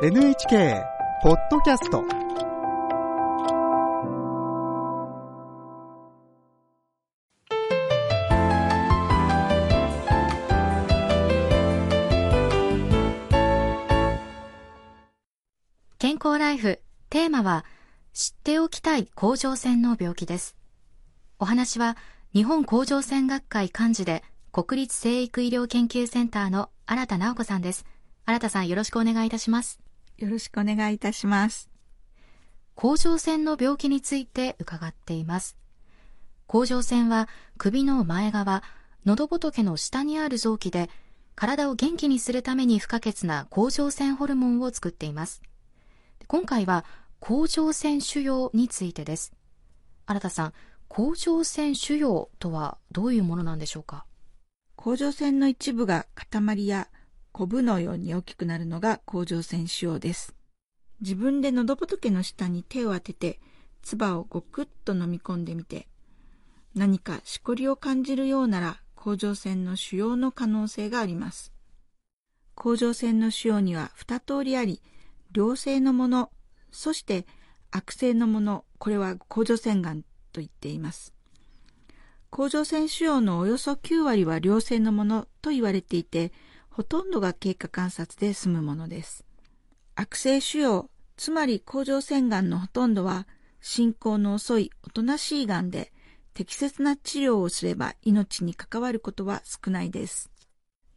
NHK ポッドキャスト健康ライフテーマは知っておきたい甲状腺の病気です。お話は日本甲状腺学会幹事で国立生育医療研究センターの新田直子さんです。新田さんよろしくお願いいたします。よろしくお願いいたします。甲状腺の病気について伺っています。甲状腺は首の前側喉仏の下にある臓器で体を元気にするために不可欠な甲状腺ホルモンを作っています。今回は甲状腺腫瘍についてです。新田さん甲状腺腫瘍とはどういうものなんでしょうか？甲状腺の一部が塊やコブのように大きくなるのが甲状腺腫瘍です。自分で喉仏の下に手を当てて、唾をごくっと飲み込んでみて、何かしこりを感じるようなら甲状腺の腫瘍の可能性があります。甲状腺の腫瘍には二通りあり、良性のもの、そして悪性のもの、これは甲状腺がんと言っています。甲状腺腫瘍のおよそ9割は良性のものと言われていて、ほとんどが経過観察で済むものです。悪性腫瘍、つまり甲状腺がんのほとんどは進行の遅いおとなしいがんで、適切な治療をすれば命に関わることは少ないです。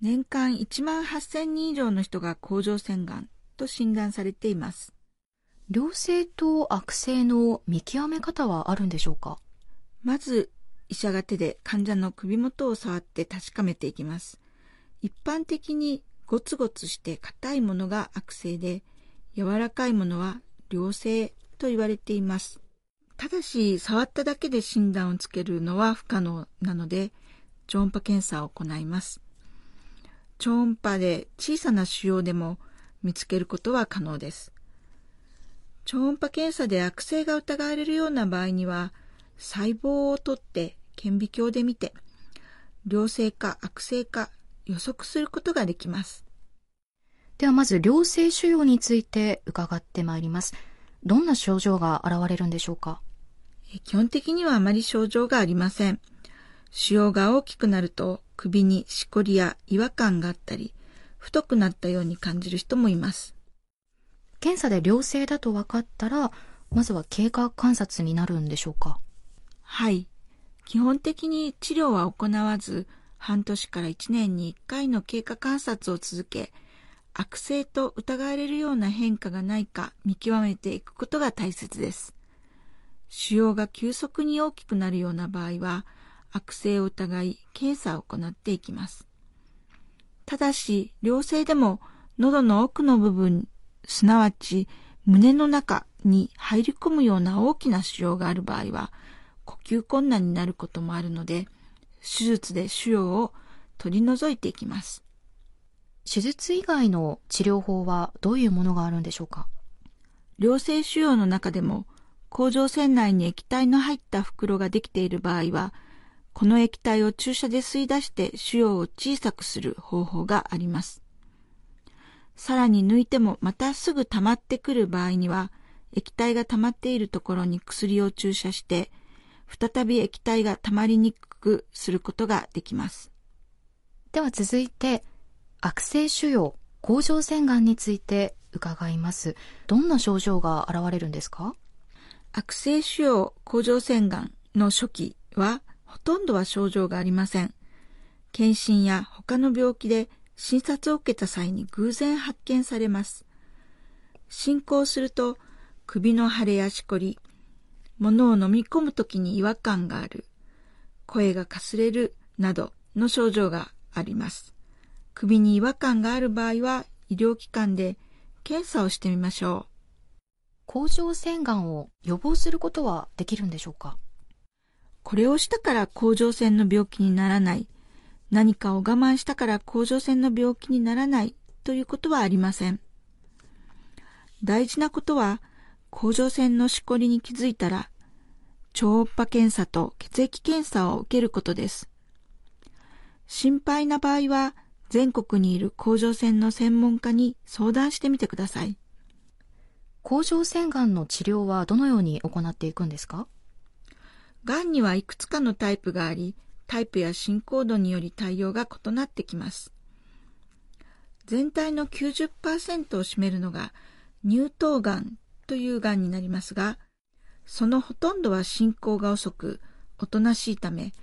年間1万8000人以上の人が甲状腺がんと診断されています。良性と悪性の見極め方はあるんでしょうか？まず、医者が手で患者の首元を触って確かめていきます。一般的にゴツゴツして硬いものが悪性で、柔らかいものは良性と言われています。ただし、触っただけで診断をつけるのは不可能なので、超音波検査を行います。超音波で小さな腫瘍でも見つけることは可能です。超音波検査で悪性が疑われるような場合には、細胞を取って顕微鏡で見て、良性か悪性か予測することができます。ではまず良性腫瘍について伺ってまいりますどんな症状が現れるんでしょうか？え基本的にはあまり症状がありません。腫瘍が大きくなると首にしこりや違和感があったり、太くなったように感じる人もいます。検査で良性だと分かったらまずは経過観察になるんでしょうか？はい。基本的に治療は行わず、半年から1年に1回の経過観察を続け、悪性と疑われるような変化がないか見極めていくことが大切です。腫瘍が急速に大きくなるような場合は、悪性を疑い、検査を行っていきます。ただし、良性でも喉の奥の部分、すなわち胸の中に入り込むような大きな腫瘍がある場合は、呼吸困難になることもあるので、手術で腫瘍を取り除いていきます。手術以外の治療法はどういうものがあるんでしょうか？良性腫瘍の中でも、甲状腺内に液体の入った袋ができている場合は、この液体を注射で吸い出して腫瘍を小さくする方法があります。さらに抜いてもまたすぐ溜まってくる場合には、液体が溜まっているところに薬を注射して、再び液体が溜まりにくくすることができます。では続いて悪性腫瘍甲状腺がんについて伺いますどんな症状が現れるんですか？悪性腫瘍甲状腺がんの初期はほとんどは症状がありません。検診や他の病気で診察を受けた際に偶然発見されます。進行すると首の腫れやしこり、物を飲み込むときに違和感がある、声がかすれるなどの症状があります。首に違和感がある場合は医療機関で検査をしてみましょう。甲状腺がんを予防することはできるんでしょうか？これをしたから甲状腺の病気にならない、何かを我慢したから甲状腺の病気にならないということはありません。大事なことは、甲状腺のしこりに気づいたら、超音波検査と血液検査を受けることです。心配な場合は、全国にいる甲状腺の専門家に相談してみてください。甲状腺がんの治療はどのように行っていくんですか？がんにはいくつかのタイプがあり、タイプや進行度により対応が異なってきます。全体の90%を占めるのが乳頭がんというがんになりますが、そのほとんどは進行が遅く、おとなしいため、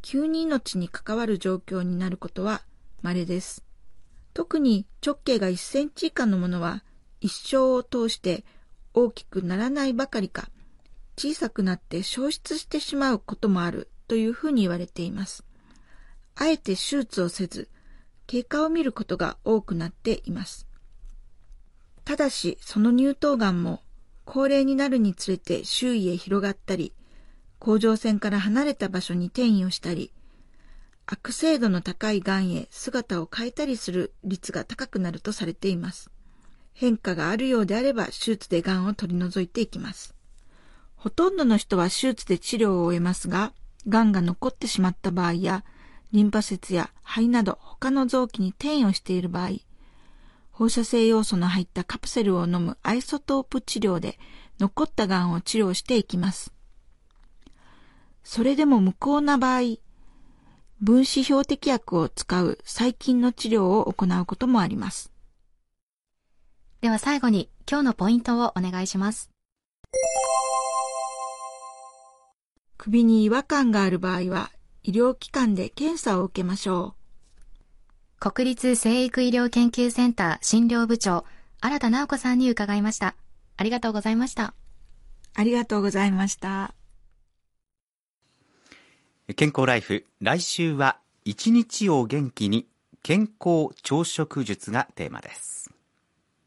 急に命に関わる状況になることは稀です。特に直径が1センチ以下のものは一生を通して大きくならないばかりか、小さくなって消失してしまうこともあるというふうに言われています。あえて手術をせず、経過を見ることが多くなっています。ただし、その乳頭がんも高齢になるにつれて周囲へ広がったり、甲状腺から離れた場所に転移をしたり、悪性度の高いがんへ姿を変えたりする率が高くなるとされています。変化があるようであれば手術でがんを取り除いていきます。ほとんどの人は手術で治療を終えますが、がんが残ってしまった場合や、リンパ節や肺など他の臓器に転移をしている場合、放射性要素の入ったカプセルを飲むアイソトープ治療で残ったがんを治療していきます。それでも無効な場合、分子標的薬を使う細菌の治療を行うこともあります。では最後に今日のポイントをお願いします。首に違和感がある場合は、医療機関で検査を受けましょう。国立生育医療研究センター診療部長、新田直子さんに伺いました。ありがとうございました。ありがとうございました。健康ライフ、来週は一日を元気に健康朝食術がテーマです。